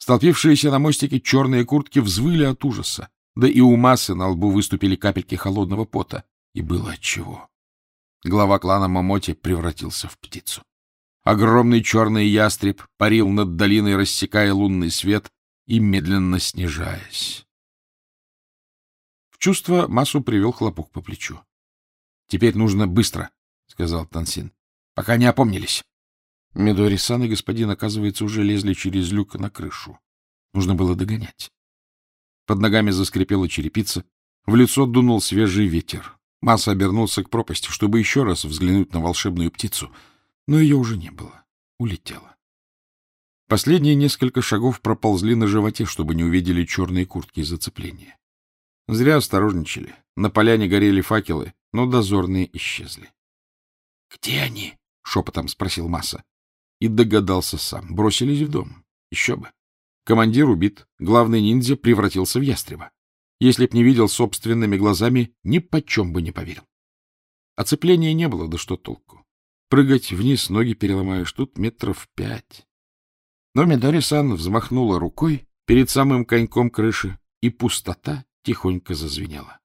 Столпившиеся на мостике черные куртки взвыли от ужаса, да и у массы на лбу выступили капельки холодного пота. И было отчего. Глава клана Мамоти превратился в птицу. Огромный черный ястреб парил над долиной, рассекая лунный свет и медленно снижаясь. В чувство массу привел хлопок по плечу. — Теперь нужно быстро, — сказал Тансин, — пока не опомнились. Медори-сан и господин, оказывается, уже лезли через люк на крышу. Нужно было догонять. Под ногами заскрипела черепица, в лицо дунул свежий ветер. Масса обернулся к пропасти, чтобы еще раз взглянуть на волшебную птицу, но ее уже не было. Улетела. Последние несколько шагов проползли на животе, чтобы не увидели черные куртки зацепления. Зря осторожничали. На поляне горели факелы, но дозорные исчезли. — Где они? — шепотом спросил Масса. И догадался сам. Бросились в дом. Еще бы. Командир убит, главный ниндзя превратился в ястреба. Если б не видел собственными глазами, ни почем бы не поверил. Оцепления не было, да что толку. Прыгать вниз, ноги переломаешь, тут метров пять. Но Медори-сан взмахнула рукой перед самым коньком крыши, и пустота тихонько зазвенела.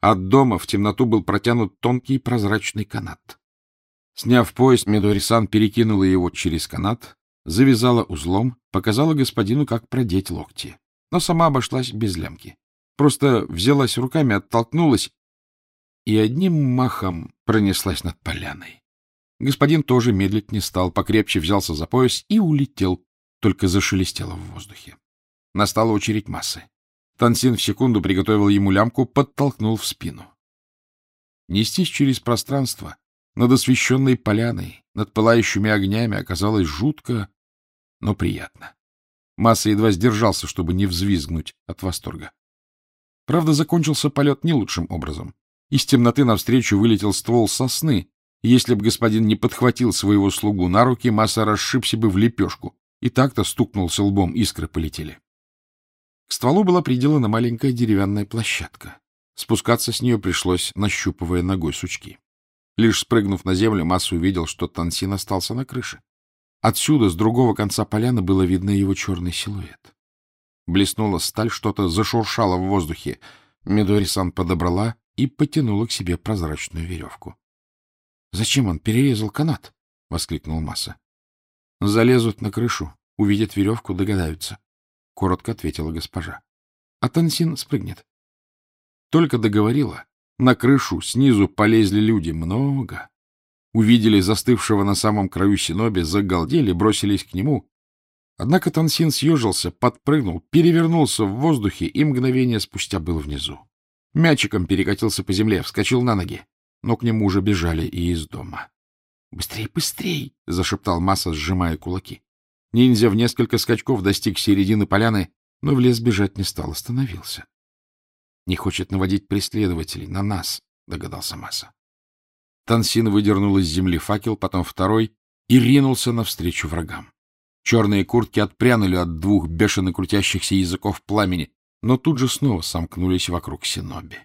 От дома в темноту был протянут тонкий прозрачный канат. Сняв пояс, Медори-сан перекинула его через канат, завязала узлом, показала господину, как продеть локти. Но сама обошлась без лямки. Просто взялась руками, оттолкнулась и одним махом пронеслась над поляной. Господин тоже медлить не стал, покрепче взялся за пояс и улетел, только зашелестело в воздухе. Настала очередь массы. Тансин в секунду приготовил ему лямку, подтолкнул в спину. Нестись через пространство над освещенной поляной, над пылающими огнями оказалось жутко, но приятно. Масса едва сдержался, чтобы не взвизгнуть от восторга. Правда, закончился полет не лучшим образом. Из темноты навстречу вылетел ствол сосны, и если бы господин не подхватил своего слугу на руки, Масса расшибся бы в лепешку, и так-то стукнулся лбом, искры полетели. К стволу была приделана маленькая деревянная площадка. Спускаться с нее пришлось, нащупывая ногой сучки. Лишь спрыгнув на землю, Масса увидел, что Тансин остался на крыше. Отсюда, с другого конца поляны, было видно его черный силуэт. Блеснула сталь, что-то зашуршало в воздухе. Мидори-сан подобрала и потянула к себе прозрачную веревку. — Зачем он перерезал канат? — воскликнул Масса. — Залезут на крышу, увидят веревку, догадаются, — коротко ответила госпожа. — А Тансин спрыгнет. Только договорила, на крышу снизу полезли люди. Много. Увидели застывшего на самом краю синоби, загалдели, бросились к нему. Однако Тансин съежился, подпрыгнул, перевернулся в воздухе и мгновение спустя был внизу. Мячиком перекатился по земле, вскочил на ноги, но к нему уже бежали и из дома. — Быстрей, быстрей! — зашептал Масса, сжимая кулаки. Ниндзя в несколько скачков достиг середины поляны, но в лес бежать не стал, остановился. Не хочет наводить преследователей на нас, догадался Масса. Тансин выдернул из земли факел, потом второй и ринулся навстречу врагам. Черные куртки отпрянули от двух бешено крутящихся языков пламени, но тут же снова сомкнулись вокруг Синоби.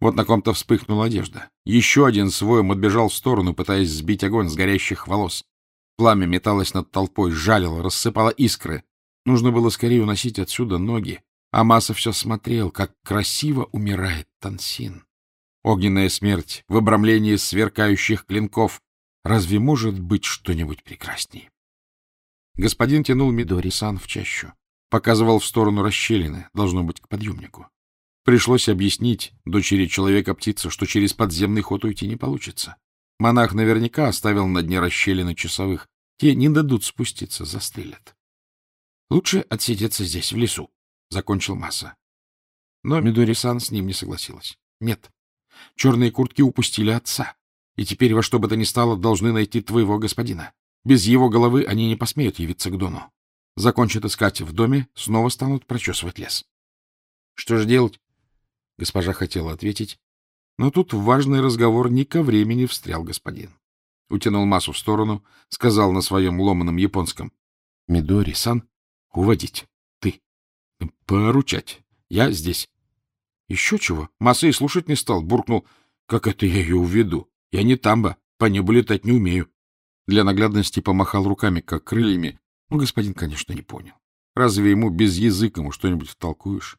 Вот на ком-то вспыхнула одежда. Еще один своем отбежал в сторону, пытаясь сбить огонь с горящих волос. Пламя металось над толпой, жалило, рассыпало искры. Нужно было скорее уносить отсюда ноги, а Маса все смотрел, как красиво умирает Тансин. Огненная смерть в обрамлении сверкающих клинков. Разве может быть что-нибудь прекраснее? Господин тянул Мидори-сан в чащу. Показывал в сторону расщелины, должно быть, к подъемнику. Пришлось объяснить дочери человека-птицы, что через подземный ход уйти не получится. Монах наверняка оставил на дне расщелины часовых. Те не дадут спуститься, застрелят. Лучше отсидеться здесь, в лесу, — закончил Масса. Но Мидори-сан с ним не согласилась. Нет, черные куртки упустили отца, и теперь во что бы то ни стало должны найти твоего господина. Без его головы они не посмеют явиться к Дону. Закончат искать в доме, снова станут прочесывать лес. Что же делать? Госпожа хотела ответить, но тут в важный разговор не ко времени встрял господин. Утянул массу в сторону, сказал на своем ломаном японском. — Мидори-сан, уводить. — Поручать. Я здесь. — Еще чего? Масса и слушать не стал. Буркнул. — Как это я ее уведу? Я не тамба. По небу летать не умею. Для наглядности помахал руками, как крыльями. Но господин, конечно, не понял. Разве ему без языкому что-нибудь втолкуешь?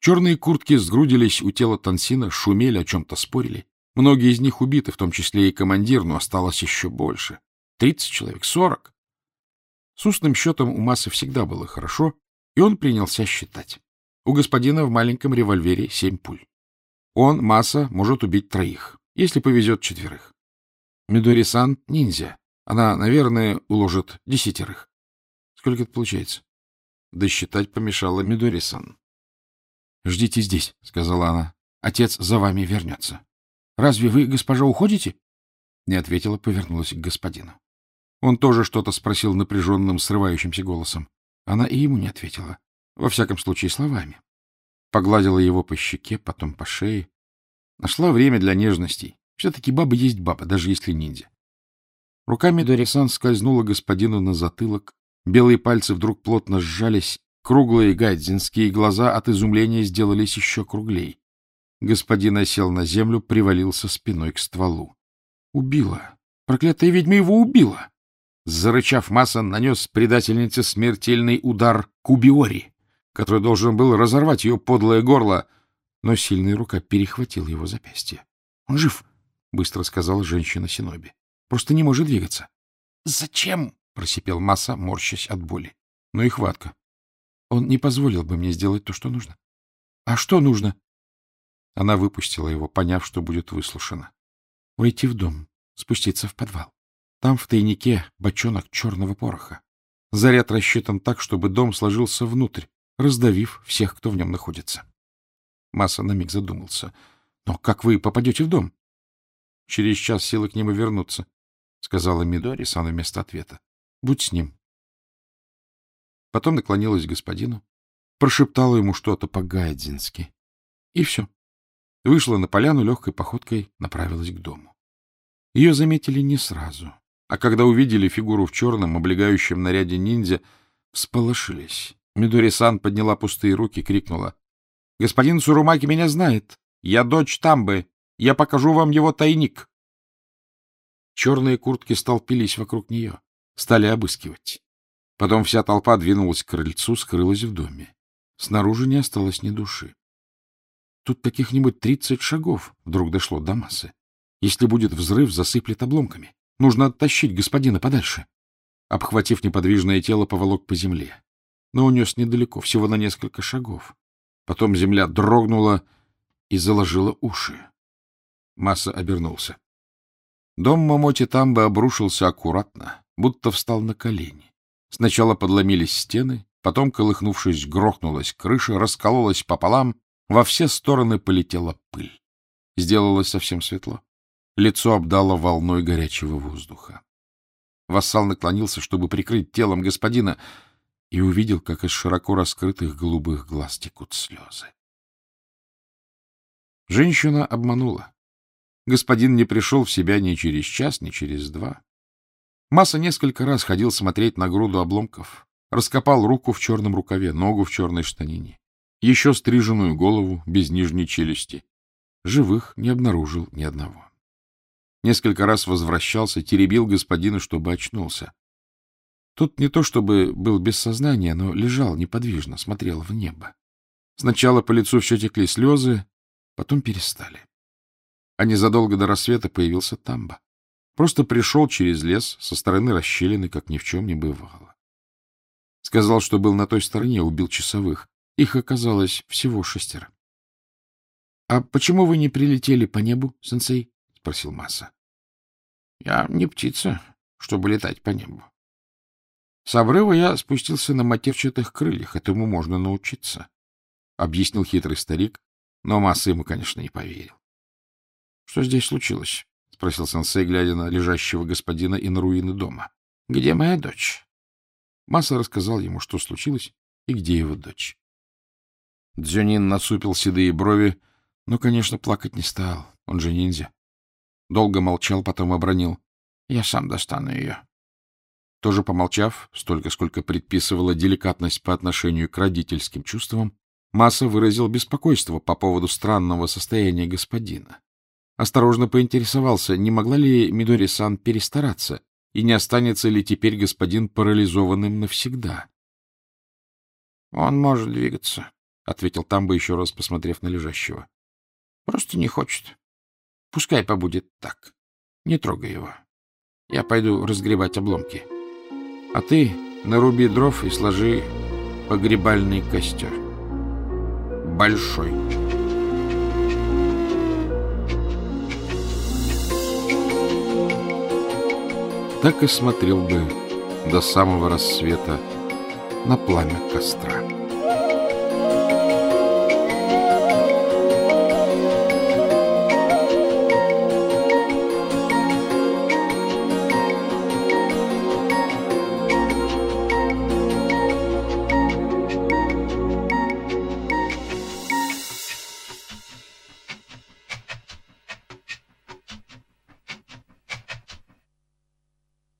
Черные куртки сгрудились у тела Тансина, шумели, о чем-то спорили. Многие из них убиты, в том числе и командир, но осталось еще больше. Тридцать человек, сорок. С устным счетом у Массы всегда было хорошо, и он принялся считать. У господина в маленьком револьвере семь пуль. Он, Масса, может убить троих, если повезет четверых. Мидори-сан — ниндзя. Она, наверное, уложит десятерых. Сколько это получается? Досчитать помешала Мидори-сан. — Ждите здесь, — сказала она. — Отец за вами вернется. — Разве вы, госпожа, уходите? Не ответила, повернулась к господину. Он тоже что-то спросил напряженным, срывающимся голосом. Она и ему не ответила. Во всяком случае, словами. Погладила его по щеке, потом по шее. Нашла время для нежностей. Все-таки баба есть баба, даже если ниндзя. Руками Дорисан скользнула господину на затылок. Белые пальцы вдруг плотно сжались, Круглые гайдзинские глаза от изумления сделались еще круглей. Господин осел на землю, привалился спиной к стволу. Убила. Проклятая ведьма его убила. Зарычав, Масон нанес предательнице смертельный удар Кубиори, который должен был разорвать ее подлое горло, но сильная рука перехватила его запястье. — Он жив, — быстро сказала женщина Синоби. — Просто не может двигаться. — Зачем? — просипел Масса, морщась от боли. Ну и хватка. Он не позволил бы мне сделать то, что нужно. — А что нужно? Она выпустила его, поняв, что будет выслушана. Войти в дом, спуститься в подвал. Там в тайнике бочонок черного пороха. Заряд рассчитан так, чтобы дом сложился внутрь, раздавив всех, кто в нем находится. Масса на миг задумался. — Но как вы попадете в дом? — Через час силы к нему вернутся, — сказала Мидори Сан вместо ответа. — Будь с ним. Потом наклонилась к господину, прошептала ему что-то по-гайдзински. И все. Вышла на поляну легкой походкой, направилась к дому. Ее заметили не сразу, а когда увидели фигуру в черном, облегающем наряде ниндзя, всполошились. Мидори-сан подняла пустые руки, крикнула. — Господин Сурумаки меня знает. Я дочь Тамбы. Я покажу вам его тайник. Черные куртки столпились вокруг нее, стали обыскивать. Потом вся толпа двинулась к крыльцу, скрылась в доме. Снаружи не осталось ни души. Тут каких-нибудь тридцать шагов вдруг дошло до массы. Если будет взрыв, засыплет обломками. Нужно оттащить господина подальше. Обхватив неподвижное тело, поволок по земле. Но унес недалеко, всего на несколько шагов. Потом земля дрогнула и заложила уши. Масса обернулся. Дом Момоти Тамбы обрушился аккуратно, будто встал на колени. Сначала подломились стены, потом, колыхнувшись, грохнулась крыша, раскололась пополам, во все стороны полетела пыль. Сделалось совсем светло. Лицо обдало волной горячего воздуха. Вассал наклонился, чтобы прикрыть телом господина, и увидел, как из широко раскрытых голубых глаз текут слезы. Женщина обманула. Господин не пришел в себя ни через час, ни через два. Масса несколько раз ходил смотреть на груду обломков, раскопал руку в черном рукаве, ногу в черной штанине, еще стриженную голову без нижней челюсти. Живых не обнаружил ни одного. Несколько раз возвращался, теребил господина, чтобы очнулся. Тот не то чтобы был без сознания, но лежал неподвижно, смотрел в небо. Сначала по лицу все текли слезы, потом перестали. А незадолго до рассвета появился Тамба. Просто пришел через лес со стороны расщелины, как ни в чем не бывало. Сказал, что был на той стороне, убил часовых. Их оказалось всего шестеро. — А почему вы не прилетели по небу, сенсей? — спросил Масса. — Я не птица, чтобы летать по небу. С обрыва я спустился на матерчатых крыльях, этому можно научиться, — объяснил хитрый старик, но Масса ему, конечно, не поверил. — Что здесь случилось? — спросил сенсей, глядя на лежащего господина и на руины дома. — Где моя дочь? Масса рассказал ему, что случилось и где его дочь. Дзюнин насупил седые брови, но, конечно, плакать не стал. Он же ниндзя. Долго молчал, потом обронил. — Я сам достану ее. Тоже помолчав, столько, сколько предписывала деликатность по отношению к родительским чувствам, Масса выразил беспокойство по поводу странного состояния господина. Осторожно поинтересовался, не могла ли Мидори-сан перестараться, и не останется ли теперь господин парализованным навсегда. — Он может двигаться, — ответил Тамба, еще раз посмотрев на лежащего. — Просто не хочет. Пускай побудет так. Не трогай его. Я пойду разгребать обломки. А ты наруби дров и сложи погребальный костер. Большой. Так и смотрел бы до самого рассвета на пламя костра.